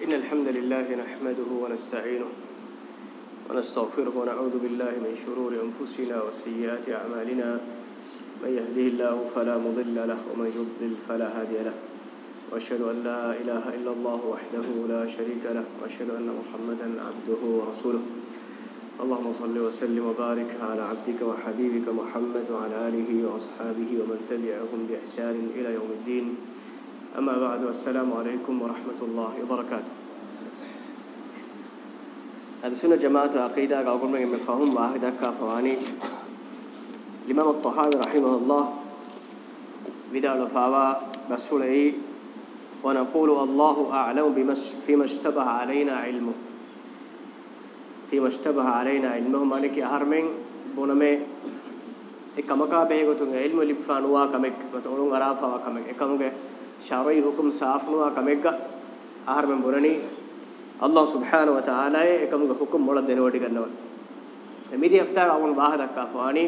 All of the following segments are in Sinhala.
إن الحمد لله نحمده ونستعينه ونستغفره ونعوذ بالله من شرور أنفسنا وسيئات أعمالنا من يهده الله فلا مضل له ومن يضلل فلا هادي له وأشهد أن لا إله إلا الله وحده لا شريك له وأشهد أن محمدا عبده ورسوله اللهم صل وسلم وبارك على عبدك وحبيبك محمد وعلى آله وأصحابه ومن تبعهم بإحسان إلى يوم الدين أما بعد والسلام عليكم ورحمة الله وبركاته هذا سنة جماعة عقيدة قابل من فهم واحد كافواني الإمام الطحاوي رحمه الله بدا لفاوا بسوله ونقول الله أعلم بما فيما اشتبه علينا علمه فيما اشتبه علينا علمه مالك أهرمين بونمي එකමකා බේගතුන් ඉල්මු ලිබ්ෆානුවා කමෙක් මතෝරුන් අරාෆාවා කමෙක් එකමුගේ شرعي حكم صافنوا كمگا آهر من بولني الله سبحانه وتعالى اكمگ حكم مول دين وڈی گنو میدی افتار اون واہ دکا فانی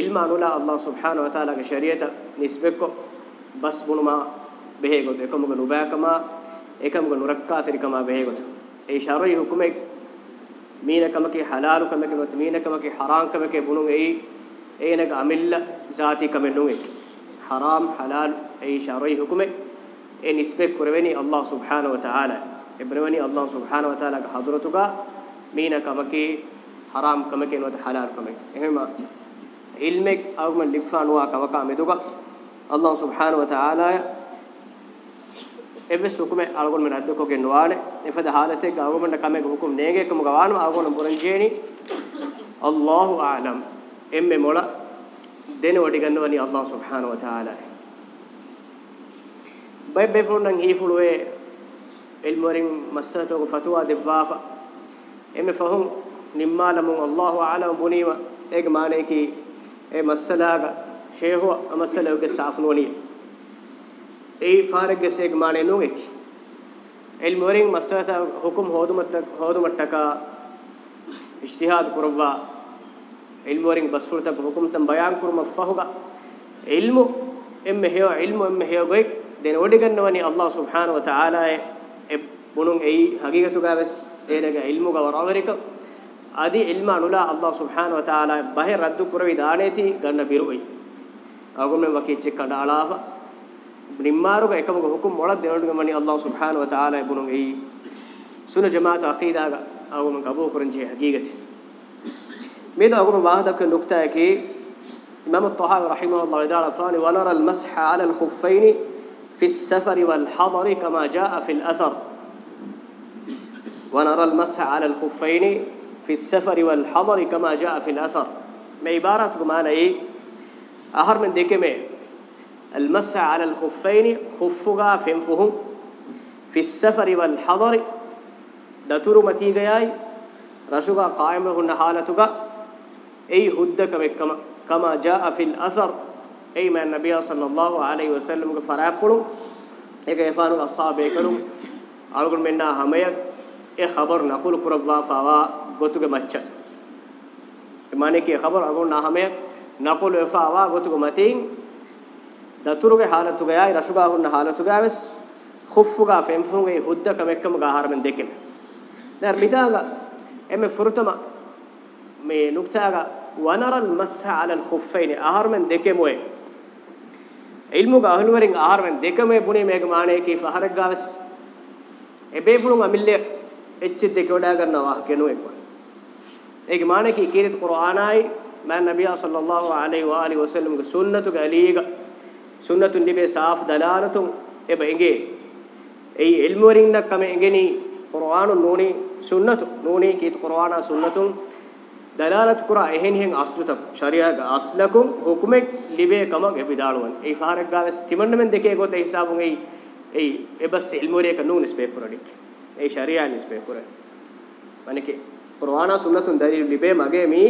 علم انولا الله سبحانه وتعالى کے شریعت نسبکو بس بونما بہے گو اکمگ نوبا کما اکمگ نورکا تریکما بہے گو اے شرعي حكم මීනකමකේ හලාලුකමකේ මීනකමකේ හරාම්කමකේ බුණුන් එයි ඒනක අමිල්ල ذාතිකමෙ නුවේ حرام حلال أي شرعي حكمه إن اسبك كربني الله سبحانه وتعالى ابنوني الله سبحانه وتعالى حضرتك مين كمكي حرام كمك نوت حلال كمك إهما علمك أو من لفان وا كمك أمدوك الله سبحانه وتعالى එබ්බෙ සුකුම අලගොන් මෙ රද්දකෝ ගෙනවානේ එපද හාලතේ ගවමන්න කමෙක හුකුම් නේගෙකම ගවානම අලගොන් පුරන්ජේනි අල්ලාහ් ආලම් එම්මෙ මොලා dene wadi gannawani Allah subhanahu wa ta'ala bay bay fon nang hifulwe ilmoring masato ko fatwa de wafa emme fahum nimmalamun Allahu a'lam bunima eg mane ki e masalaga shehu amasalaga safnoni ei farage seg mane nungek ilmoring masata hukum hodumatta hodumattaka ijtihad kurwa ilmu warin basulta hukum tan bayan kurma fahuga ilmu emme heo ilmu emme heo goy den odi gannawani allah subhanahu wa ta'ala e bunun ei hagigatu gaves enega ilmu ga waraverika adi ilma anula allah subhanahu wa ta'ala bahe raddu kuravi daaneti ganna biroi agumne wakiche kanda alafa nimmaru ga ekam ga hukum mola denodu gamani allah subhanahu wa ta'ala e bunun ei sunna jamaat aqida ga agumne qabu kurunje hagigati ميدا أقول بعهد كنكتة كي إمام الطحاوي رحمه الله تعالى فاني ونرى المسح على الخفين في السفر والحضر كما جاء في الأثر ونرى المسح على الخفين في السفر والحضر كما جاء في الأثر ما عبارتكم أنا إيه أهر من ذيك مي المسح على الخفين خفقا فنفهم في السفر والحضر دتور متي جاي رشوا قائمه هن تجا أي هدك مكما كما جاء في الأثر أي ما النبي صلى الله عليه وسلم فرابلو එක එපාරු අස්සාබේ කරු අලුගුණ මෙන්නා හැමය ඒ خبر නකුල් කුරබ්වා ෆාවා ගොතුගේ මච්ච එමානේ කී خبر අලුගුණ නා හැමය නකුල් ෆාවා ගොතුගේ මතින් දතුරුගේ حالتුගේ ආයි රසුගා හුන්න حالتුගේ වෙස් ખුෆ්ෆුගා ෆෙම්ෆුගේ හුද්ද කමෙක්කම ගාහරමෙන් දෙකෙම දැන් මිදාගා එමෙ ෆුරුතම මේ නුක්තාගා වනරල් මස්හ අලල් ඛුෆ්ෆයින ආහාරමෙන් දෙකෙම වේ ඉල්මු ගහල් වරින් ආහාරමෙන් දෙකම පුනේ මේක මානේ කී ෆහරක් ගාවස් එබේ පුළුන් අමිල්ල එච්ච දෙක වඩා ගන්නවා කෙනු එක ඒක මානේ කී කීරිත කුර්ආනයි මම නබියා සල්ලල්ලාහු අලයිහි වාලි වසල්ලම් ගේ සුන්නතු ගලීග සුන්නතු නිබේ සාෆ් දලාලතු එබ එගේ ඒ ඉල්මු වරින් නක් කම එගෙනි කුර්ආනු නෝනි සුන්නතු නෝනි කීත කුර්ආනා සුන්නතුන් දලාලත් කුරා එහෙන් හෙන් අස්ෘතම් ශරියාග අස්ලකුම් හුකුමෙක් ලිබේ කමක් එපිදාලුවන් ඒ ෆහරක් ගාවස් තිමන්නමෙන් දෙකේ ගොත ඒ හිසාබුන් ඒ ඒ එබස් ඉල්මුරේක නූනිස් පේපරඩික් ඒ ශරියා නිස් පේපර මණිකේ පුරවානා සුන්නතුන් දරි ලිබේ මගේ මී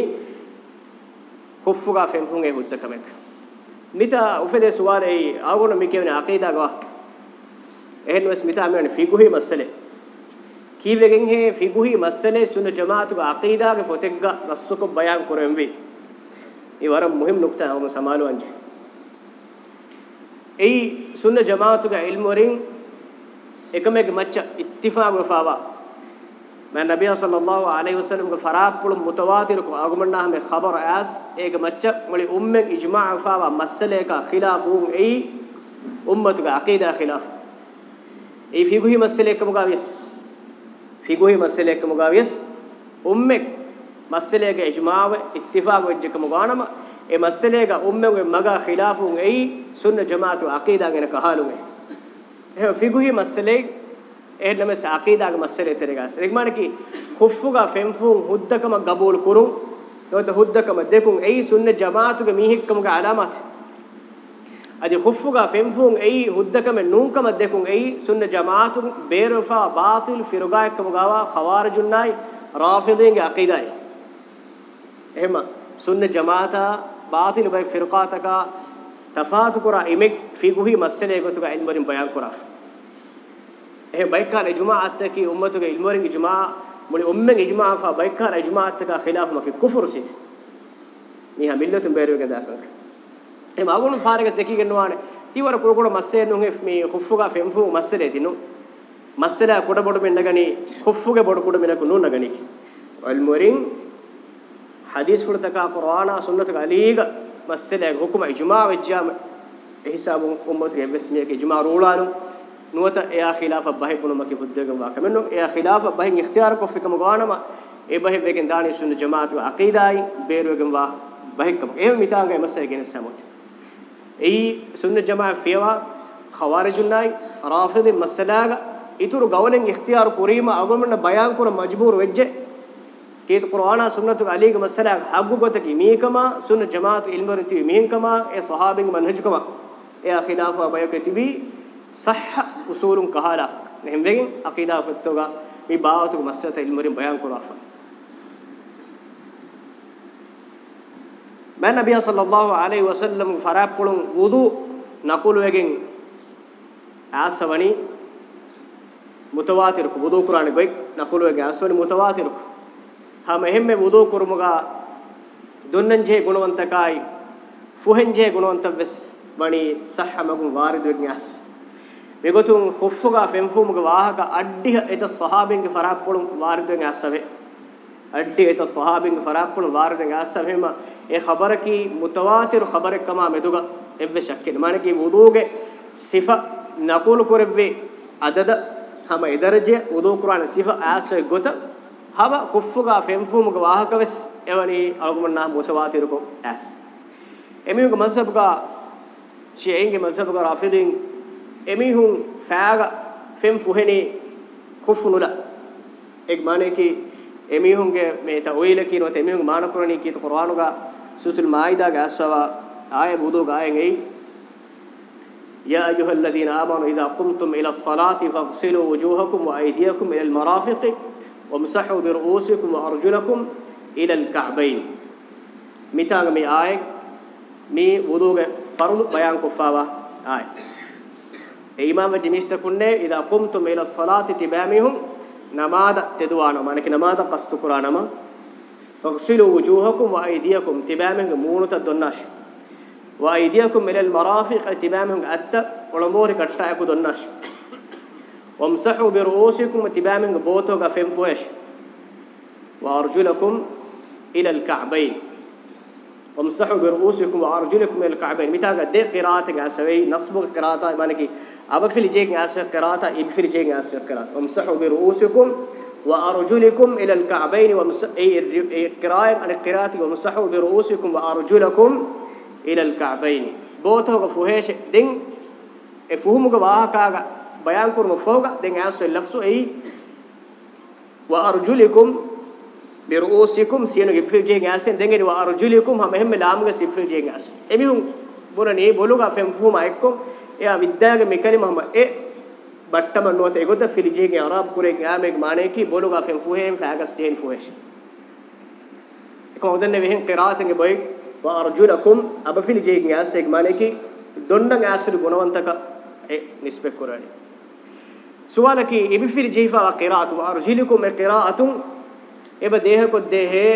හොෆ්ෆුගා ෆෙන්ෆුන් ඒ හුද්දකමෙක් මිතා උපදේ සුවාරේ ආගොන මිකේවන අකීදා ගවක් එහෙන් වස් මිතා මෙවන ෆිගුහි මස්සලේ කීවෙගෙන් හේ ෆිගුහි මස්සලේ සුන ජමාතුග අකීදාගේ ෆොතෙග්ග රස්සුක බයන් කරෙම් වේ. ඒ වරම් මුහිම් නුක්තා අවම සමාලු අංජි. ඒ සුන ජමාතුග ඉල්ම් වරින් එකමෙග මච්ච ඉත්තිෆාග ෆාවා. මම නබිය සල්ලල්ලාහු අලයිහි වසල්ලම් ගේ ෆරාත් පුළු මුතවාතිර කු ආගමන්නා හැම ඛබර ඇස් ඒක මච්ච මලි උම්මෙන් ඉජ්මා ෆාවා මස්සලේක ඛිලාෆුන් ඒ උම්මතුග අකීදා ඛිලාෆ. ඒ ෆිගුහි මස්සලේක මුගාවිස් ಫಿಗುಹಿ ಮಸಲೆಕ ಮುಗಾವಿಯಸ್ ಉಮ್ಮೆ ಮಸಲೆಗೆ ಇಜ್ಮಾವ ಇತ್ತಿಫಾಗ ವೆಜ್ಜಕ ಮುಗಾನಮ ಎ ಮಸಲೆಗ ಉಮ್ಮೆಗೆ ಮಗ ಖಿಲಾಫು ಐ ಸುನ್ನ ಜಮಾತು ಅಕೀದಾಗನ ಕಹಾಲುಗೆ ಎ ಫಿಗುಹಿ ಮಸಲೆ ಎ ನಮಸ ಅಕೀದಾಗ ಮಸಲೆ ತೆರೆಗಾಸ್ ರಿಗ್ಮಾನಕಿ ಖುಫುಗ ಫೆಂಫು ಹುದ್ದಕಮ ಗಬೂಲ್ ಕುರು නොත හුද්දකම දෙකුන් එයි සුන්න ජමාතුගේ මීහික්කමගේ අලාමත් adi khuffuga femfun ei huddakame nunkama dekun ei sunna jamaatun beerufa baatil firuga ekkam gawa khawarijun nai rafidinge aqidai ehma sunna jamaata baatil bay firqataka tafatu kura imek figuhi masale gotuga ilmorin bayan kura eh baykar ijma'at ki ummatuga ilmorin ijma' muli ummen ijma' fa baykar ijma'at ka khilaf ma ki kufur sit miha millatun beeruga dakanka එහෙම අගොළු පාරකස් දෙකී ගෙන්නවානේ තීවර කුරුකුඩ මස්සේ නුගේ මේ කුෆ්ෆුගා ෆෙම්ෆු මස්සලේ දිනු මස්සලා කොට බොඩ මෙන්නගනි කුෆ්ෆුගේ බොඩ කුඩ මෙන්නක නුනගනි වල් මුරින් හදීස් වලතක කුර්ආන සුන්නත ගලීග මස්සලා හුකුම ඉජ්මා වෙජ්ජාම එහිසාබ උම්මතේ වෙස්මියක ඉජ්මා රූලානු නුවත එයා ඛිලාෆ බහි පුනුමක බුද්දගම් වාකමනු එයා ඛිලාෆ බහින් ඉක්තියාර කොෆිකම ගානම ඒ බහි වෙකෙන් දානි සුන්න ජමාතු අකීදායි බේරුවගම් වා බහිකම එහෙම මිතාංගය මස්සලා ගෙනසමොත් ei sunna jamaa fiyawa khawarijunai rafidi masalaga ituru gawlen ikhtiyar kurima agomna bayan kur majbur wejje keet qur'ana sunnatu aliga masalaga hagu gotaki meekama sunna jamaatu ilmarinti meekama e sahabing manhajkama e khilafa bayakatibi sah usulun kahala nehmdegin aqida fattoga mi baawatu masata ilmarin bayan kurafa මා නබිය සල්ලල්ලාහු අලයිහි වසල්ලම් ෆරාප්පුළුන් වුදු නකුල් වෙගෙන් ආසවණි මුතවාතිරු වුදු කුරාණි ගොයි නකුල් වෙගෙන් ආසවණි මුතවාතිරු හම එහෙම්මෙ වුදු කුරුමුගා දුන්නංජේ ගුණවන්තකයි ෆුහන්ජේ ගුණවන්තවස් වණි සහමගුන් වාරිදු වෙග්නස් මෙගොතුන් හොෆ්ෆුගා ෆෙන්ෆුමුග වාහක අඩ්ඩිහ එත සහාබෙන්ගේ ෆරාප්පුළුන් වාරිදු වෙග්නස් අවේ අඩ්ඩිහ එත සහාබෙන්ගේ ෆරාප්පුළුන් වාරිදු වෙග්නස් අවේම ඒ خبر කි මුතවාතිර خبر කමා මෙදුග එව්වේ ශක්කේ মানে කි වුදුගේ සිෆ නකුල් කරෙව්වේ අදද හැම ඉදරජය වුදු කුරාන සිෆ ආසෙ ගොත හව ඛුෆ්ෆුගා ෆෙම්ෆුමුග වාහකවස් එවනි අල්ගමන්නා මුතවාතිර කො ඇස් එමිහුග මස්හබ්ගා ෂියයින්ගේ මස්හබ්ගා රාෆිදින් එමිහුන් ෆෑග ෆෙම්ෆුහෙනේ ඛුෆ්ෆුනුලා එක් মানে කි එමිහුන්ගේ මේ ත ඔයිල කියනොත් එමිහුන් මානකරණී කීත කුරානුගා سورة المائدة كأسوا آية بودو قاين يا أيها الذين آمنوا إذا قمتم إلى الصلاة فاغسلوا وجوهكم وأيديكم إلى المرافق وامسحوا برؤوسكم وأرجلكم إلى الكعبين متان مي اي مي وضوء فرض بيان كفابة اي إيه إمام الدميس كنا إذا قمتم إلى الصلاة تباميهم نماذا تدوانو مانك نماذا قصد قرانما فاغسلوا وجوهكم وأيديكم تبامهم مونتا دوناش وأيديكم إلى المرافق تبامهم أتى ولمور كتشاكو دوناش وامسحوا برؤوسكم بوتو بوتوغا فوش وأرجلكم إلى الكعبين امسحوا برؤوسكم وأرجلكم إلى الكعبين متى قد قراءة عسوي نصب قراءة يعني أبا في الجيك عسوي قراءة إبي في الجيك عسوي قراءة امسحوا برؤوسكم وأرجلكم إلى الكعبين ومس... أي القراءة ومسحوا برؤوسكم وأرجلكم إلى الكعبين بوته فهيش دين فهمك واهكا بيان كرم فوق دين عاصو لفظ أي وأرجلكم برؤوسكم سينو جبفيل جيه عاصين دين يعني وأرجلكم هم هم لامك سيفيل جيه عاصين أبيهم بولني بولوغا فهم فهم ايكو يا مدّاغ مكالمة هم බට්ට මන්නුවත එගොත ෆිලිජේගේ අරාබ් කුරේගේ ආමේග මානේකි බොලුගා ෆෙන් ෆුහෙම් ෆෑගස් ජේන් ෆුහෙෂ් කොහොදන්නේ වෙහෙන් කිරාතගේ බොයි වර්ජුලකුම් අබ ෆිලිජේගේ ආසේග මානේකි දොණ්ඩන් ආසිරු ගුණවන්තක ඒ නිස්පෙක් කරානි සුවාලකි ඉබි ෆිරිජේෆා කිරාතු වර්ජිලකුම් කිරාතුම් එබ දේහකො දේහේ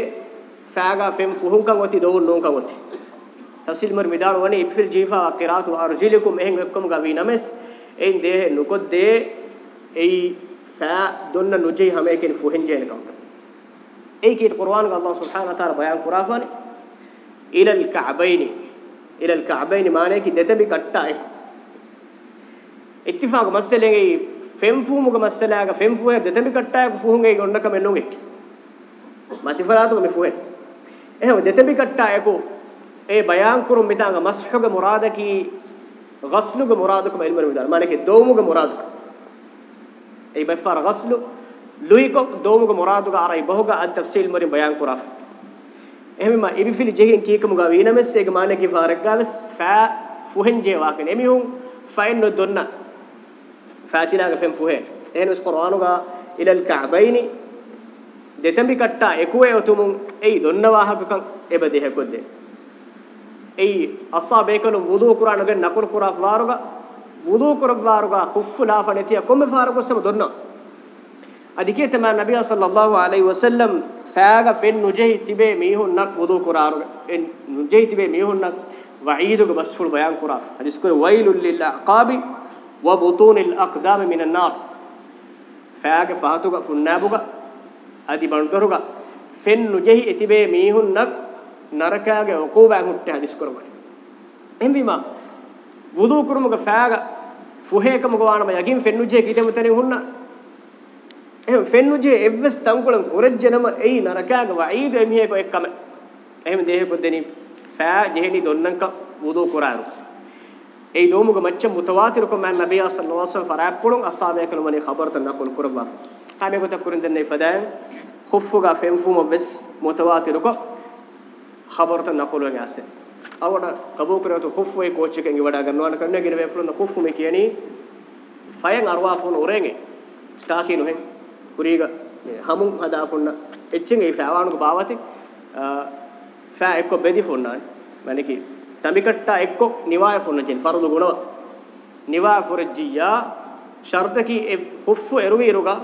ෆෑගා ෆෙන් ෆුහුම් කන් ඔති දෝන් නෝන් කන් ඔති තෆ්සිල් මර් මිදාර වනේ ඉබි ෆිරිජේෆා කිරාතු වර්ජිලකුම් එහෙන් එක්කම ගවි නමස් එයින් දේහ නුකොද්දේ එයි ෆා දොන්න නුජේ හැම එකෙන් ෆුහෙන්ජේන කවුද ඒ කීට කුර්ආන් ග අල්ලාහ් සුබ්හානහු තාලා බයන් කුරාෆන් ඉලල් කඅබයිනි ඉලල් කඅබයිනි මානේ කි දෙතබි කට්ටා එක ඉත්තිෆාග මස්සලෙන් ඒ ෆෙම්ෆු මුග මස්සලාග ෆෙම්ෆු ඒ දෙතබි කට්ටා එක ෆුහුන් ඒ ගොන්නක මෙන්නුගේ මතිෆරාතු මෙ ෆුහෙන් එහෙම දෙතබි කට්ටා එක ඒ බයන් කුරුම් මිතාග මස්හුග මුරාදකි ghasluga muradukum ilmu midar mane ke dowmuga muradukum ei bafar ghaslu lui ko dowmuga muraduga arai bohuga ad tafsil mari bayan kuraf ehmema ibi fili jegen kikamuga winames ege mane ke faragaves fa fuhen je waken emi hun fain no donna fatilaga fem fuhe ehnes qur'anuga ila al-ka'baini detambi katta ekuwe otumun ei donna wahagakan ebe dehekodde ei assa bekanu wudu qur'an gen nakul qur'an flaruga wudu qur'an flaruga khuffu la fanetiya komme farugo sem donna adike tema nabiy sallallahu alaihi wasallam faaga fen nujehi tibe mihun nak wudu qur'an en nujehi tibe mihun nak wa'iduga basul bayan qur'an hadis kore wailul lil aqabi wa butunil aqdam minan nar faaga faatuga funnabuga adi bandoruga fen nujehi etibe mihun nak නරකයාගේ උකෝබෑන් හුට්ටේ හදිස් කරමයි එහෙන් විමා වුදු කුරුමක ෆෑග ෆුහේකම ගවානම යකින් ෆෙන්නුජේ කීතම තනේ හුන්න එහෙන් ෆෙන්නුජේ එව්ස් තංකුලන් උරජ්ජනම එයි නරකයාගේ වයිද එමිහෙක එක්කම එහෙම දේහ පොද්දෙනි ෆෑ ජෙහෙනි දොන්නංක වුදු කරාරු ඒ දෝමුග මච්ච මුතවාතිර කො මන් නබිය සල්ලල්ලාහු අලයිහි වසල්ලම් ෆරාක් පුලුන් අසාබය කලමනේ ඛබර්ත නකුල් කුරබා කාමේ කොට කුරින් දෙන්නේ ෆදා خفوا فهم فهم بس متواتر کو خبرت نقل وگه اسه اوڑا قبو کرے تو خف وے کوچ کے گی وڑا گنوان کرنے گرے وے فلن خف میں کینی فین اروا فون اورنگے سٹاکی نو ہیں کری گا ہمون ہدا فون اچن گے فاوان کو باوتے فا ایکو بدی فون نا معنی کہ تمیکٹا ایکو نیوائے فون جن فرض گنوا نیوا فرجیا شرط کی خف اروی رگا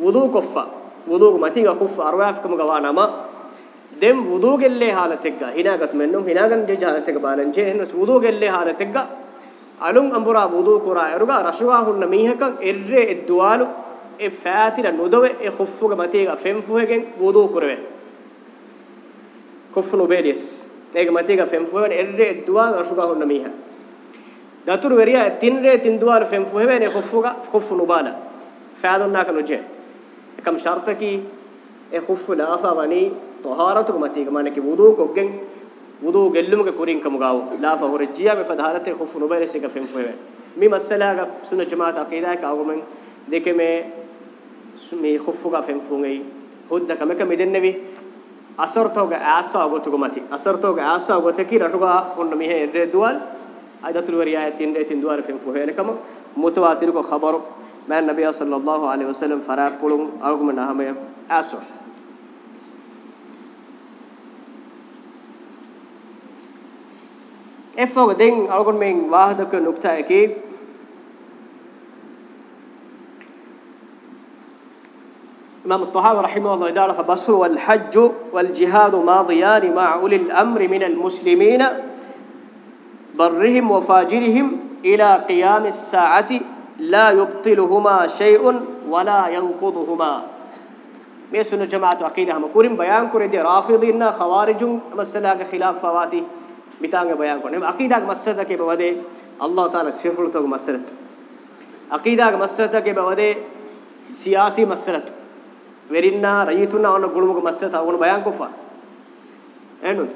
وضو کفا وضو متی گا خف ارواف کم گوا نما දෙම් වුදු ගෙල්ලේ حالتෙක්ග හිනාගත් මෙන්නුම් හිනාගන් ජේ حالتෙක බාලන් ජේ එන්නස් වුදු ගෙල්ලේ حالتෙක්ග අලුම් අඹුරා වුදු කුරා එරුග රසුවා හුන්න මීහකන් එර්රේ එද්දුවාලු එ ෆෑතිල නොදවේ එ කුෆ්ෆුග මතේග ෆෙම්ෆුහෙගෙන් වුදු කරවේ කුෆ්ෆු නොබේලිස් ඒක මතේග ෆෙම්ෆුහෙන් එර්රේ එද්දුවා රසුවා හුන්න මීහ දතුරු වෙරියා තින්රේ තින්දුවාල ෆෙම්ෆුහෙවෙන කුෆ්ෆුග කුෆ්ෆු නොබාල ෆෑදුන්නා කනුජේ එකම් ෂර්තකි එ කුෆ්ෆු ලාෆා වනී طهارتكم طهارتك ما مانك وضوء كوجن وضوء قلمك كورين كمغاو لا فهرجيا بفدهالته خوف نوبير سيك فهم فيه مي مسألة سنة جماعة عقيدة كأومن ديك مي مي خوفك فهم فوعي هود دك مك ميدن نبي أسرتوك أسا أقولتك متي أسرتوك أسا أقولتك رشوا كن ميه ردوال عدد الوريات تين رتين دوار فهم فيه لكم متواتر كخبر ما النبي صلى الله عليه وسلم فراق بلون أقوم نهامه أسر efoge den algon men wahadok nukta eki إمام الطهاوي رحمه الله تعالى فبصر والحج والجهاد ماضيان مع أولي الأمر من المسلمين برهم وفاجرهم إلى قيام الساعة لا يبطلهما شيء ولا ينقضهما ميسن جماعة عقيدة هم كورين بيان كورين دي رافضين خوارج مسلاك خلاف فواتي මිතාගේ බයන් කොනේ අකීදාගේ මස්සරතකේ බවදේ අල්ලාහ් තාලා සියෆුල්තෝගේ මස්සරත අකීදාගේ මස්සරතකේ බවදේ සියාසි මස්සරත වෙරින්නා රයිතුනා ඔන්න ගුළුමුගේ මස්සරත අවුණ බයන් කොෆා එනුත්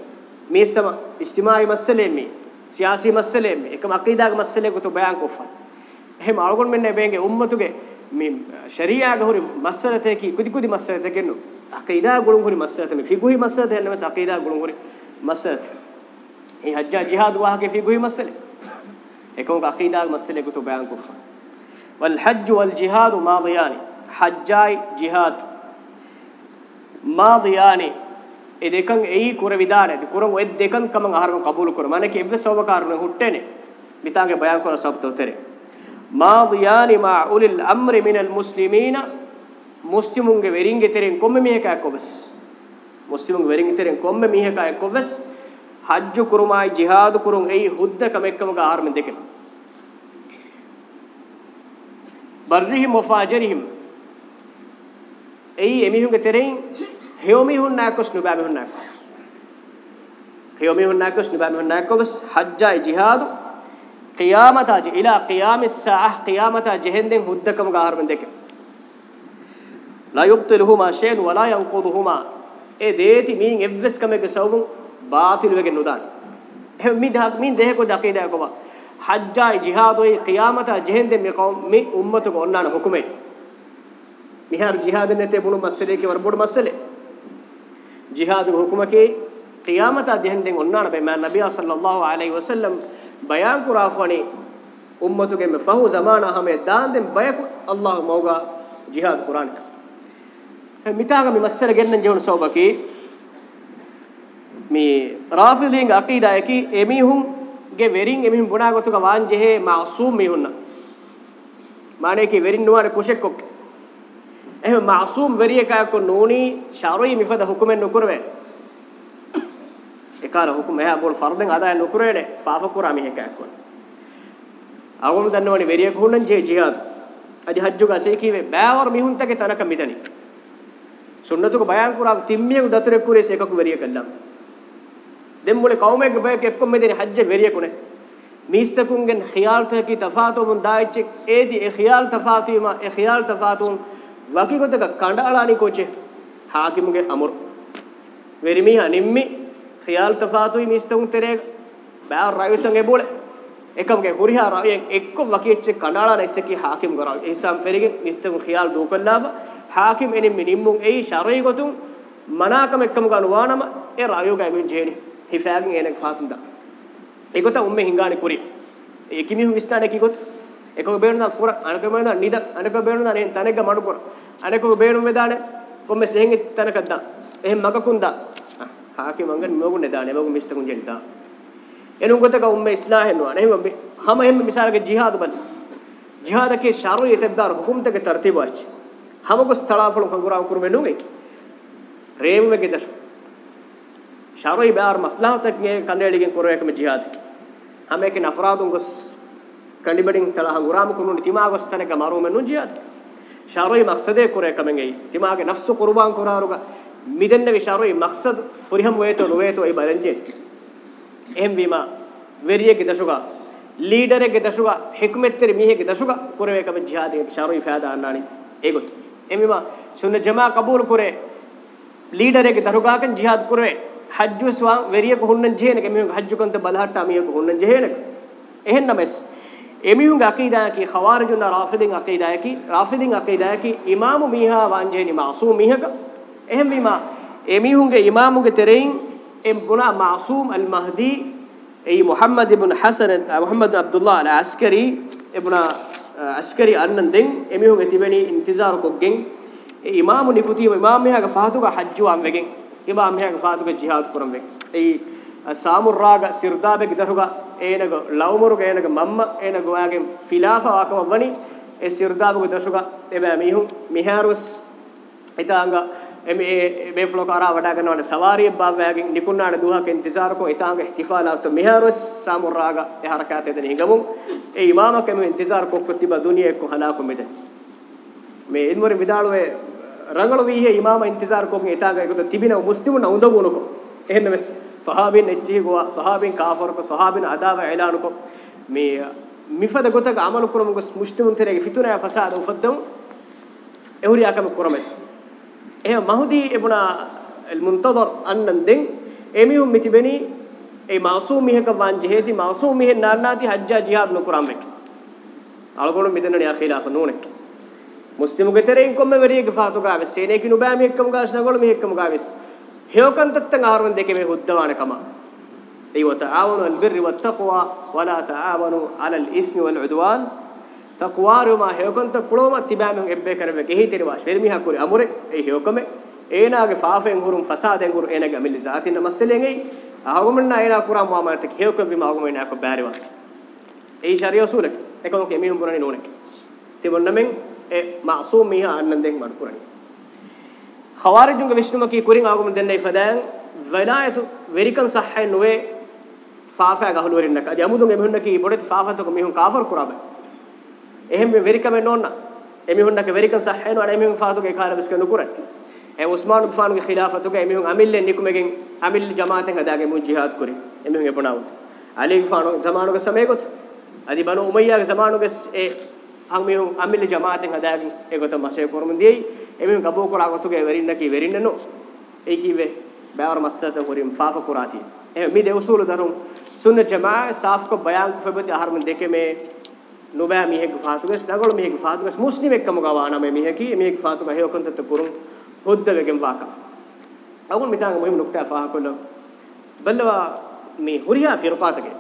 මේ සම ඉජ්තිමායි මස්සලේ මේ සියාසි මස්සලේ මේ එකම අකීදාගේ මස්සලේ කුතු බයන් කොෆා එහෙම අලගොන් මෙන්න බෙන්ගේ උම්මතුගේ මේ ශරීයාගේ හොරි මස්සරතේ කි කුදි කුදි මස්සරතේ ගෙන්නු අකීදා ගුළුම් හොරි මස්සරතේ මේ ෆිගුහි මස්සරතේ එන්නම අකීදා ගුළුම් හොරි මස්සරතේ ඒ හජ්ජා ජිහාද් වහකේ ෆී ගුහි මස්සලේ එකෝක අකීදා මස්සලේ ගුතු බයන් කුෆා වල් හජ් වල් ජිහාද් මාදියානි හජ්ජායි ජිහාද් මාදියානි ඒ දෙකන් එයි කුර විදාන ඇති කුරන් ඔය දෙකන් කමං අහරම කබූල් කර මනේ කෙබ්බ සෝබකාරණ හුට්ටේනේ මිතාගේ බයන් කර සබ්ත උතරේ මාදියානි මා උලිල් අම්රි මිනල් මුස්ලිමීන මුස්ලිමුන්ගේ වෙරින්ගේ තෙරෙන් කොම්මෙ මිහකයක් ඔබස් මුස්ලිමුන්ගේ වෙරින්ගේ තෙරෙන් කොම්මෙ මිහකයක් ඔබස් ಹಜ್ ಕುರುಮಾಯಿ ಜಿಹಾದ್ ಕುರುಂ ಐ ಹುದ್ದ ಕಮೆಕ್ಕಮಗ ಆರ್ಮ ದೆಕೆ ಬರ್ರಿಹಿಂ ವಫಾಜರಿಹಿಂ ಐ ಎಮಿಹುಂಗೆ ತೆರೆಯಿಂ ಹೇಮಿಹುನ್ ನಾಕಸ್ ನುಬಾಮಿಹುನ್ ನಾಕಸ್ ಹೇಮಿಹುನ್ ನಾಕಸ್ ನುಬಾಮಿಹುನ್ ನಾಕಸ್ ಹಜ್ಜಾಯ್ ಜಿಹಾದ್ قيامتا الى قيام الساعه قيامتا جهندن حدكم غارمن دك لا يبطلهما شيء ولا ينقضهما اي ديتي مين افس كمك سوبن බාතිල් වෙක නුදාන එහෙම මි දහක් මින් දෙහ කොද අකීදා කොබ හජ්ජායි ජිහාදෝයි ඛියාමත ජෙහෙන් දෙ මේ කවුම් මේ උම්මත කො ඔන්නාන හුකුමේ මිහාර ජිහාද නතේ බුණු මස්සලේ කේ වර බොඩ මස්සලේ ජිහාද හුකුමකේ ඛියාමත ජෙහෙන් දෙ ඔන්නාන බේ මා නබිය සල්ලල්ලාහු අලයිහි වසල්ලම් බයාන් කුරාෆවනේ උම්මතුගේ මේ ෆහු zamaana හැම දාන් දෙන් බයකු අල්ලාහ් මෝගා ජිහාද කුරානික මිතාගම මස්සර ගෙන්නන් ජවන සෝබකේ මේ රාෆිදීන් අකීදා යකි එමිහුන් ගේ වෙරින් එමිහුන් බුණාගතුක වාන්ජෙහෙ මාසූම් මිහුන්න মানে කි වෙරින් නුවර කුෂෙක් කොක් එහෙම මාසූම් වෙරියකා කො නෝනි ශාරොයි මිෆද හුකුමෙන් නුකුරවේ එකාල හුකුම එහා බෝල් ෆර්දෙන් අදා නුකුරේනේ ෆාෆකුරා මිහෙකා කොන් අවුම් දන්නවනේ වෙරියක හුන්නන් ජේ ජිහාද් අදි හජ්ජුක අසේ කීවේ බෑවර් මිහුන්තගේ තනක මිදනි සුන්නතුක බයන් කුරා තිම්මියු දතුරේ කුරේ සේකකු වෙරිය කළා දෙම්මුලේ කවුමෙක්ගේ බයක එක්කොම මෙදෙන හජ්ජ වෙරියකුනේ මිස්තකුන්ගෙන් ඛියාල්තකි තෆාතුමුන් දායිච්චෙක් ඒදි ඒ ඛියාල් තෆාතුම ඒ ඛියාල් තෆාතුම් වකිගොතක කණ්ඩාලානි කොචේ හාකිමුගේ අමර වෙරිමි අනිම්මි ඛියාල් තෆාතුයි මිස්තකුන් තෙරේ බෑ රයිතුන්ගේ බෝල එකම්ගේ හුරිහා රායෙන් එක්කොම වකිච්චෙක් කණ්ඩාලාන එච්චකි හාකිම් කරා ඒසම් ෆෙරිගේ මිස්තකුන් ඛියාල් දෝකල්ලාබ හාකිම් එනිම්මි නිම්මුන් එයි ශරයි ගොතුම් මනාකම එක්කම ගනුවානම ඒ රායෝගයි මින් ජේනේ hifagin enak fatunda egota umme hingani kuri ekimi hu istane kigot ekog beerunda fura anako beerunda nida anako beerunda ne tanega madukor anako beerum vedane komme sehen tanakadda ehem magakunda haaki mangan mogun nedane mogun mistakun jelita enun gotaka umme islah henwa ne hemme hama hemme misalage jihad ban jihad ke sharu yetebdar hukum te ke tartib ach hama ko sthala fulu kangura kurme nunge revme ke dash شرعي بار مصلحتك نيه كنديلين كوريك مجهادك همك نفرادون غس كنديبدين تلا هغرام كونون تيما غس تنك مارو من نجياد شرعي مقصده كوريك منغي تيما غ نفس قربان كوراروغا ميدن نبي شرعي مقصد فرهم ويتو نويتو اي بلنجي ام بما وريك دشوغا ලීඩරෙක් දශුගා හික්මෙත්තර මිහෙක් දශුගා කුරවේකම ජිහාදේ ශාරුයි ෆෑදා අන්නානි ඒගොත් එමිම සුන්න ජමා කබූල් කුරේ ලීඩරෙක් දරුගාකන් ජිහාද් කුරේ ಹಜ್ಜುಸ್ ವಾ ವೆರಿಯಕ ಹುಣ್ಣನ್ ಜೇನಕ ಎಮಿಹುಂಗ ಹಜ್ಜು ಕಂತ ಬಲಹಟ್ಟ ಅಮಿಹುಂಗ ಹುಣ್ಣನ್ ಜೇನಕ ಎಹೆನ್ನಮೆಸ್ ಎಮಿಹುಂಗ ಅಕೀದಾಕಿ ಖವಾರಿಜುನ ರಾಫಿದಿನ್ ಅಕೀದಾಕಿ ರಾಫಿದಿನ್ ಅಕೀದಾಕಿ ಇಮಾಮು ಮೀಹಾ ವಾಂಜೇನಿ ಮಾಸೂಮ್ ಮೀಹಕ ಎಹೆಂ ವಿಮಾ ಎಮಿಹುಂಗ ಇಮಾಮುಗೆ ತೆರೆಯಿನ್ ಎಂ ಗುಣ ಮಾಸೂಮ್ ಅಲ್ ಮಹದಿ ای محمد ابن حسن محمد عبداللہ العسکری ابن عسکری انن دین امیہو گتیبنی انتظار کو گین امام نکوتی امام میہ کا فاتو کا حج وام وگین iba amhega faatuga jihad kurumbe ei samurraga sirdabe gidaruga enago lawmuruga enago mamma enago wage filafa wakama bani e sirdabe gidaruga eba mihu miharus itanga eme be floka ara wada ganwana sawari babbagen nikunnaana duha ken intizar ko itanga ihtifalat miharus samurraga e harakat eden higamum e imama kem intizar ko ko tiba duniya ko halako meden me ilmore midalwe රංගල වීහේ ඉමාම ඉන්තිසාර කොගෙන් ඉතාගා එකත තිබින මුස්ලිමුන උඳගුණකෝ එහෙන්න මෙස් සහාබින් එච්චි ගෝ සහාබින් කාෆරකෝ සහාබින් අදාව ඈලානකෝ මේ මිෆද ගොතක අමල කුරමගොස් මුස්ලිමුන් තෙරේ ෆිතුනා ෆසාද උෆද්දම් එහුරි ආකම කුරමෙත් එහෙම මහුදී එබුනා المنتظر අන්නන් දෙන් එමිහු මිතිබෙනි ඒ මාසූම් මිහක වන් ජෙහෙති මාසූම් මිහෙන් නාන්නාති හජ්ජා ජිහාද් නුකුරම් වෙක අලකොණ මිදෙන්නනේ අඛිලාක නෝනකේ මුස්ලිමුගේ තෙරෙන් කොම්ම වෙරියගේ ෆාතුගාවෙ සේනේ කිනු බෑ මේ එක්කම ගාස් නගොල මේ එක්කම ගාවෙස් හේවකන් තත්තන් ආරවන් දෙකේ මේ හුද්දවාන කම ඒ වතාවනු අල් බිර් වත් තක්වා වලා තාවනු අලල් ඉස්ම වල් උද්වාන් තක්වාරුමා හේවකන් ත කුලෝම තිබෑමෙන් එබ්බේ කරවෙ ගෙහි තෙරවා දෙර්මි හකුරි අමුරේ ඒ හේවකමේ ඒනාගේ ෆාෆෙන් හුරුම් ෆසාදෙන් හුරු ඒනගේ අමිලි ذاتින මස්සලෙන් ඒ ආගමන්න ඒනා කුරා මුආමලත හේවකම් බිම ආගමෙන් නාක බෑරිවා ඒ ශරිය උසුලක එකම කෙමි හුම්බුරණි නෝනේ තිබොන්නමෙන් e ma'sum miha annan den madkurani khawarijun ge vishnuma ki kurin agum denne fadan velayatu verikan sahhay nuwe faafa gahulurin nak adi amudun emihunna ki bodet faafa to mihun kafir kurabe ehem me verikam enonna emihunna ke verikan sahhay nu ana emihun faatu ge kala biske nukuran e usman ubfan ge khilafatu ge emihun amille nikumegen amille jamaaten adage mu jihad kurin emihun ebunawut ali ubfan zamanu ge samaye got adi banu umayya ge zamanu ge ang mihun amile jamaaten hadagi egoto masay kormun diyei emihun gabo kora gotuge verinna ki verinna no ei kiwe baor masata kurim faafa kurati e mi de usul darum sunna jamaa saaf ko bayan ko febati har mun deke me nuba mi hek faatuges nagol mi hek faatuges muslim ekkam gawana me mi heki mi hek faatuga he okon tat kurum hodda vegem waka agun mitanga muhim nukta faaha kollo ballawa mi huriya firqatake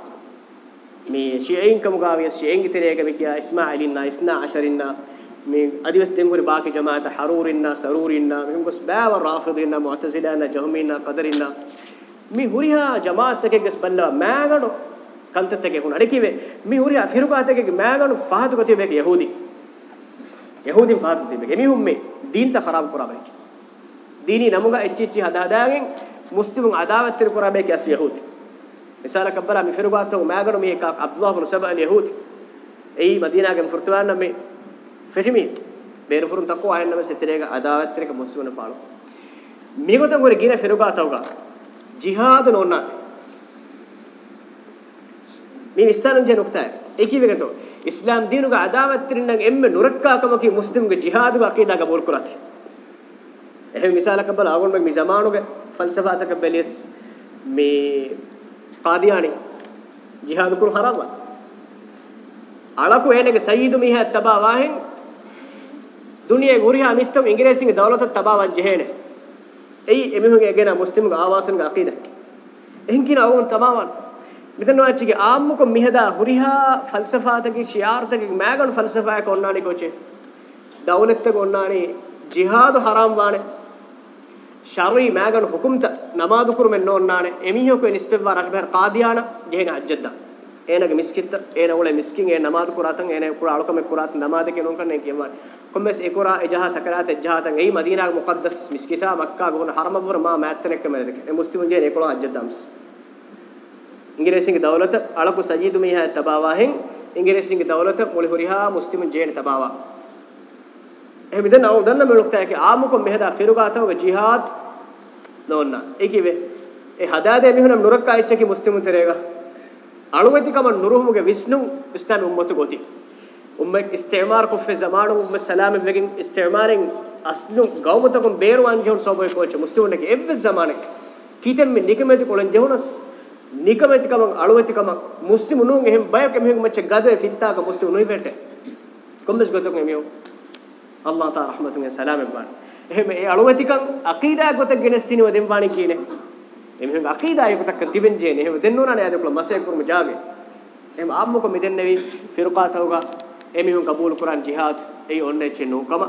මේ ෂියයින් කමුගාවිය ෂියයින් ඉතරේක බකියා ඉස්මායිලින්නා 12ින්නා මේ අදිවස් දෙමුරි බාකි ජමාත හරූරින්නා සරූරින්නා මෙහුගස් බෑව රාෆිදින්නා මුඅතසිලානා ජහමින්නා කදරින්නා මේ හුරිහා ජමාත් එකේ ගස් බල්ලා මෑගඩෝ කන්තත් එකේ හුණ අඩකිවේ මේ හුරිහා ෆිරුකාත් එකේ මෑගඩෝ ෆාහතු ගතිය මේක යහූදි යහූදි ෆාහතු තිබේ මේ හුම්මේ දීන්ත خراب කරා බෑ දීනි නමුගා එච්චි එච්චි හදා හදාගෙන් මුස්ලිමුන් අදාවත් තිර කරා බෑ කියස් යහූදි misala kabbala mi ferubato maagano mi ek abdullah ibn sab'a al-yahud ei madina ge furtwana me fetimi beru furun takko ayanna me setirega adawatreka muslimna palu mi gotan gore gina ferubato ga jihad nonna mi misalan je nokta eki vegato islam dinu ga adawatrin nang emme nurakka kamaki muslim ge jihad ga aqida ga bol kurati ehe misala kabbala agon me zamanu ge falsafa ta kabbelies me qadiyani jihad kun harama alaku enege sayyidu miha taba wahen duniye guriha mistam ingresinge dawlata taba wan jehene ei emihunge egena muslimu ga awasan ga aqida ehinkina awun tamawan midanno achige aammu ko mihada huriha falsafaata ki shiarta ki magan falsafa ko onnani koche dawlatta ko onnani jihad haram wane شرعي ماغن حكمت نماذ كرمن نونان اميهو كو نسبه رشبه قاديان جهنا اجدا එනග මිස්කිට එන උල මිස්කින් ඒ නමාද කුරාතන් එන කුරා අලකම කුරාත් නමාද කෙනුන් කන්නේ කියම කොම්මස් ඒ කුරා එජහ සකරාත එජහතන් ඒ මදීනාගේ මුකද්දස් මිස්කිතා මක්කා ගොන හරමවර මා මෑත්තනෙක් කමලද ඒ මුස්ලිමුන් ජේ ඒකොල අජ්ජදම්ස් ඉංග්‍රීසින්ගේ දවලත අලකු සජීදු මිහා තබාවාහෙන් ඉංග්‍රීසින්ගේ දවලත මුලි හොරිහා මුස්ලිමුන් ජේන තබාවා එහෙම ඉදන් අව උදන්න මෙලොක්තයක ආමුක මෙහෙදා ෆිරුගාතවගේ ජිහාද් නොන්න ඒකිවේ ඒ හදාදේ මිහුනම් නුරක්කා ඉච්චකි මුස්ලිමු තරේගා අලුවතිකම නුරුහුමුගේ විස්නු ඉස්ලාම උම්මතු ගොති උම්මෙක් ඉස්තේමාර කුෆේ සමානු උම්ම සලාම වෙගින් ඉස්තේමාරෙන් අස්ලු ගෞමතකම් බේරු අන්ජෝන් සෝබේ කොච මුස්ලිමුනක එව්ව සමානක කීතෙම් මෙ නිකමෙති කොලන් ජෙහුනස් නිකමෙතිකම අලුවතිකම මුස්ලිමුනුන් එහෙම් බයක මෙහෙම මච්ච ගදේ ෆිත්තාක මුස්ලිමුනුයි වෙට කොම්මස් ගොතකම මෙයෝ අල්ලාහ් තා රහමතුන්ගේ සලාමෙන් බාන එහෙම ඒ අලුවතිකන් අකීදා ගොත ගෙනස් තිනව දෙම් බාන කීනේ එහෙම අකීදා යකතක තිබෙන් ජේනේ එහෙම දෙන්නුනා නෑ දකුල මසයක් කරුම ජාගේ එහෙම ආම්මක මෙදෙන් නෙවි ෆිරුකාතවගා එමිහුන් කබූල් කුරාන් ජිහාද් ඒ ඔන්නේ චෙනුකම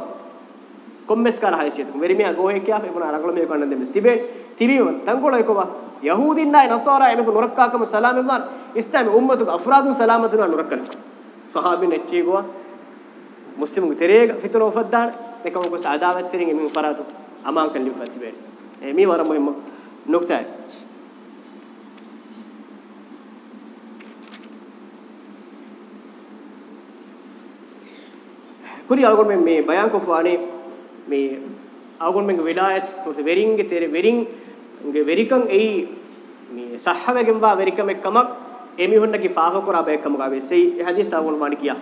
කොම්මස් කාල හයිසියතු මෙරිමියා ගෝහේ කියා එමුන අරගල මේ කන්න දෙමස් තිබේ තිබීම තංගොල එකවා යහූදින්නයි නසාරා එමෙකු නුරක්කාකම සලාමෙන් වන් ඉස්ලාම උම්මතුක අෆරාදුන් සලාමතුන නුරක්කන සහාබින් එච්චේ ගෝවා muslimu terega fitno ufaddana nekam ko sadavat teringe min faratu aman kan li fatti be e mi wara muhim nukta hai kuri algon me me bayan ko fani me algon me wilayat ko wering tere wering nge werikan ei me sahha wegen ba werikam ekkamak emi honna ki faafo kora ba ekkamak ave sei hadis ta algon mani kiyaf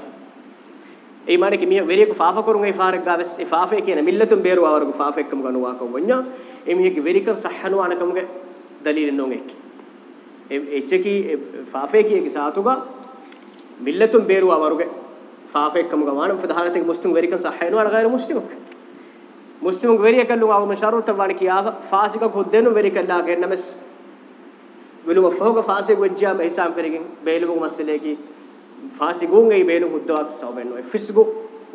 ඒ මානේ කිමිය වෙරියකු ෆාෆා කරුන් ඒ ෆාරක් ගාවස් ඒ ෆාෆේ කියන මිල්ලතුන් බේරු ආවරකු ෆාෆා එක්කම ගනුවා කව වඤ්ඤා ඒ මිහික වෙරිකන් සහහනු අනකමගේ දලීලෙන් නෝන් එක්ක ඒ එච්චකි ෆාෆේ කියේකි සාතුගා මිල්ලතුන් බේරු ආවරගේ ෆාෆා එක්කම ගවාන ෆදහරතේ මුස්ලිම් වෙරිකන් සහහනු අන ගෛර මුස්ලිමක් මුස්ලිම් වෙරියකල්ලු ආව මශරුත වණ කියාව ෆාසික කොද්දෙනු වෙරිකල්ලා ගෙන්නමස් වෙලුම ෆෝග ෆාසික වෙජ්ජාම ඉසම් පෙරකින් බේලුම මස්සලේකි ಫಾಸಿಗೂಂ ಐ ಬೇನು ಹುದ್ದಾತ್ ಸೌಬೆನ್ನು ಫಿಸ್ಗು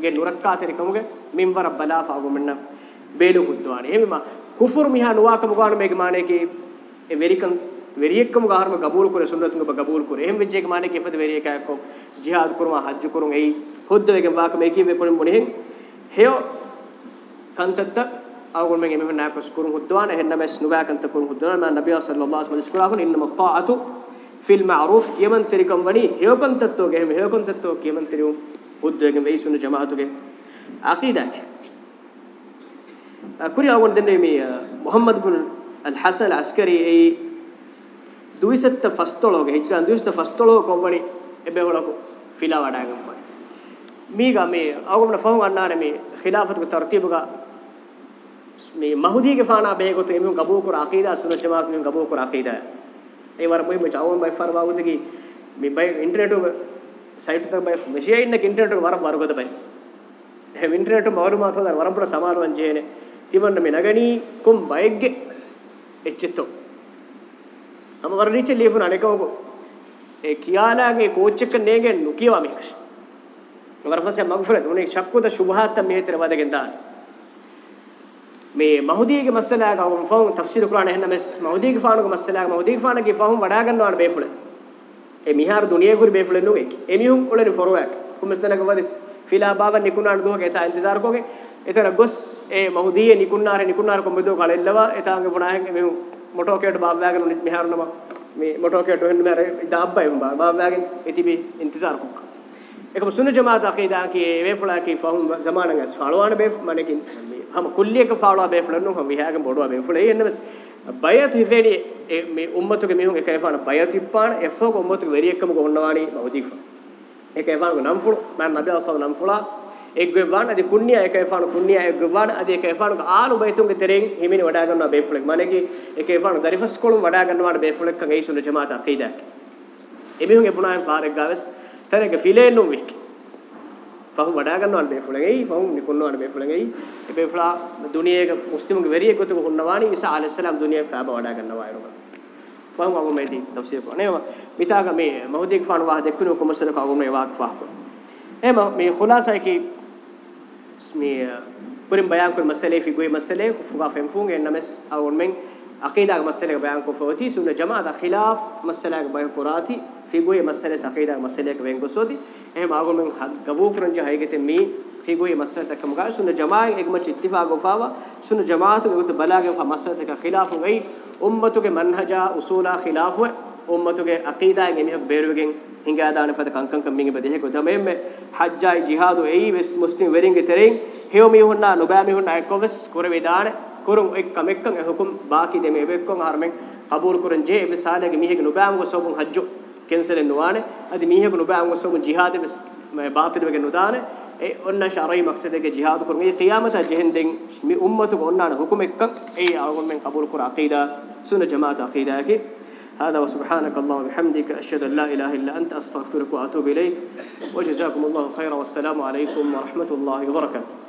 ಗೆ ನುರಕ್ಕಾತರಿ ಕಮುಗೆ ಮಿಂವರ ಬಲಾ ಫಾಗು ಮಿನ್ನ ಬೇಲು ಹುದ್ದಾನೆ ಹೇಮಿಮ ಕುಫುರ್ ಮಿಹ ನುವಾ ಕಮು ಗಾನು ಮೇಗೆ ಮಾನೆ ಕಿ ಎ ವೆರಿಕನ್ ವೆರಿಯಕ್ಕಮ ಗಾರ್ಮ ಗಬೂಲ್ ಕುರೆ ಸುನ್ನತ್ ಗ ಗಬೂಲ್ ಕುರೆ ಹೇಮ್ ವಿಜೆಗೆ ಮಾನೆ ಕಿ ಫದ ವೆರಿಯಕ ಕೊ ಜಿಹಾದ್ ಕುರುಮ ಹಜ್ ಕುರುಂ ಐ ಹುದ್ದ ವೆಗೆ ವಾಕ ಮೇಕಿ ವೆ ಕೊನೆ ಮುನಿ ಹೇಯೋ ಕಂತತ್ತ ಅವಗಳು ಮೇಗೆ ಮೆಹ ನಾಕಸ್ ಕುರುಂ ಹುದ್ದಾನೆ ಹೆನ್ನ ಮೆಸ್ ನುವಾ ಕಂತ ಕುರುಂ ಹುದ್ದಾನೆ ನಬಿಯ ಸಲ್ಲಲ್ಲಾಹು ಅಲೈಹಿ ವಸಲ್ಲಂ ಇನ್ನ ಮತ್ತಾಅತು ෆිල් මඅරූෆ් කියමන් තරිකම් වනි හේකොන් තත්වෝගේ එහෙම හේකොන් තත්වෝ කියමන් තරියු උද්දේගෙ මේ සුන ජමාතුගේ අකීදාක අකුරි අවුන් දෙන්නේ මේ මොහම්මද් බින් අල් හසන් අල් අස්කරි ඒ දුයිසත් ෆස්තලෝගේ හිජ්රාන් දුයිසත් ෆස්තලෝ කොම්බනි එබේ වලකෝ ෆිලා වඩාගම් ෆොයි මීගා මේ අවගමන ෆහුම් අන්නානේ මේ ඛිලාෆත් ක තර්තිබක මේ මහුදීගේ ෆානා බේගොත එමුන් ගබෝ කර අකීදා සුන ජමාත් මෙන් ගබෝ කර අකීදා ඒ වර මොයි මච අවම බයි ෆාර වාගුදකි මේ බයි ඉන්ටර්නෙට් ඔබ සයිට් එක බයි මෙෂේ ඉන්න ඉන්ටර්නෙට් වර වරගොද බයි ඒ ඉන්ටර්නෙට් මවරු මාතෝ දර වරම්පුර සමාරවන් ජේනේ තිමන්න මේ නගණී කොම් බයිග්ගෙ එච්චිතෝ අම වරණිච්ච ලීෆුන අනේකමකෝ ඒ කියාලාගේ කෝච් එක නේගෙන් නුකියවා මේක වරපස්සේ මග්ෆරත් උනේ ශක්කුද සුභාත මෙහෙතර වදගෙන් දාන්නේ මේ මහුදීගේ මස්සලාග වම් ෆෝන් තෆ්සීර් කුරාන එහෙන්න මෙස් මහුදීගේ ෆානුගේ මස්සලාග මහුදීගේ ෆානගේ ෆහුම් වඩා ගන්නවාන බේෆුල ඒ මිහාර දුනියේ කුරි බේෆුල නුගෙක් එමිහුම් උලනි ෆොරවැක් කුමස්තනක වදි ෆිලා බාව නිකුනාන් ගෝගේ තා ඉන්තිසාර කෝගේ එතන ගොස් ඒ මහුදීයේ නිකුන්නාර නිකුන්නාර කොම්බදෝ කලෙල්ලවා එතාගේ පුණාහෙන් එමිහු මොටෝකේට බාව්වාගෙන උනිත් මිහාරනම මේ මොටෝකේට වෙන්න මරේ දාබ්බයි උඹ බාව්වාගෙන එතිබි ඉන්තිසාර කෝක එකම සුන්න ජමාත අකීදා කී වේපුලා කී ෆහුම් සමානං ඇස් ෆාලවාන බේ මනකින් හම කුල්ලියක ෆාලවා බේ ෆලනු හම විහාගම් බොඩවා බේ ෆලේ එන්නස් බයත් හිෆේනි මේ උම්මතුගේ මිහුන් එක එපාන බයත් ඉප්පාන එෆෝ උම්මතුගේ වෙරි එක්කම ගොන්නවානි මවදීෆා එක එපාන නම් ෆුල මම නබි අසව නම් ෆුලා එක් ගෙවාන අද කුන්නිය එක එපාන කුන්නිය එක් ගෙවාන අද එක එපාන ආලු බයිතුන්ගේ තෙරෙන් හිමිනි වඩා ගන්නවා බේ ෆලෙක් මනකි එක එපාන දරිෆස් කොළුම් වඩා ගන්නවා බේ ෆලෙක් කගේ සුන්න ජමාත අකීදා එමිහුන් එපුනායන් පාරක් ගාවස් තරක ෆිලේන්නු වික් ෆහු වඩා ගන්නවන් මේ ෆුලගෙයි ෆහු නිකුන්නවන් මේ ෆුලගෙයි මේ ෆලා දුනියේක මුස්ලිමුගේ වෙරියෙක උතුක හොන්නවානි ඉසා අලයිහිස්සලාම් දුනියේ ෆාබ වඩා ගන්නවා අයරම ෆහු අගො මේටි තෆ්සීර් කරනේ මිතාක මේ මහුදීක ෆාන වාහ දෙක්කුන කොමසල කගොම මේ වාක් ෆාහ එම මේ ખુલાસા કે මේ පුරින් බයන් කර මසලේ ෆිගොයි මසලේ ෆුගා ෆෙම් ෆුන් එන්නමස් අවොන් මෙන් عقيدة مسألة بيان كفوتي سنة جماعة خلاف مسألة بيان كراتي في جوي مسألة عقيدة مسألة بيان كسودي هم أقول من قبول كرن جهاي كتمي في جوي مسألة كم قال سنة جماعة إجماع اتفاق وفاوا سنة جماعة تقول بلاغ فمسألة كخلاف وعي أمته كمنهجا أصولا خلاف ಉಮ್ಮತುಗೆ ಅಕೀದಾಗೆ ಮಿಹಕ್ ಬೇರುವಿಗೆ ಹಿಂಗಾದಾನೆ ಪದ ಕಂಕಂ ಕಮ್ಮಿಗೆ ಬದಿಹೆ ಕೊ ತಮೇಮ್ಮೆ ಹಜ್ಜಾಯ್ ಜಿಹಾದು ಏಯಿ ವೆಸ್ ಮುಸ್ಲಿಂ ವೆರಿಂಗೆ ತೆರೆಯ್ ಹೇವ್ ಮಿ ಹುನ್ನಾ ನುಬಾ ಮಿ ಹುನ್ನಾ ಎಕೊವೆಸ್ ಕೊರವಿದಾನೆ kurun ekkam ekkam e hukum baaki dem e bekkon harmen qabul kurun je e salege mihege nubaam go sobun hajjo kenselen nuane adi mihege nubaam go sobun jihad be baatil be nudane e onna sharai maqsade ke jihad kurun e qiyamata jehen den mi ummatu go onna hukum ekkam e awgon men qabul kur aqida sunna jamaat aqida ki هذا وسبحانك اللهم وبحمدك أشهد أن لا إله إلا أنت أستغفرك وأتوب إليك وجزاكم الله خيرا والسلام عليكم ورحمة الله وبركاته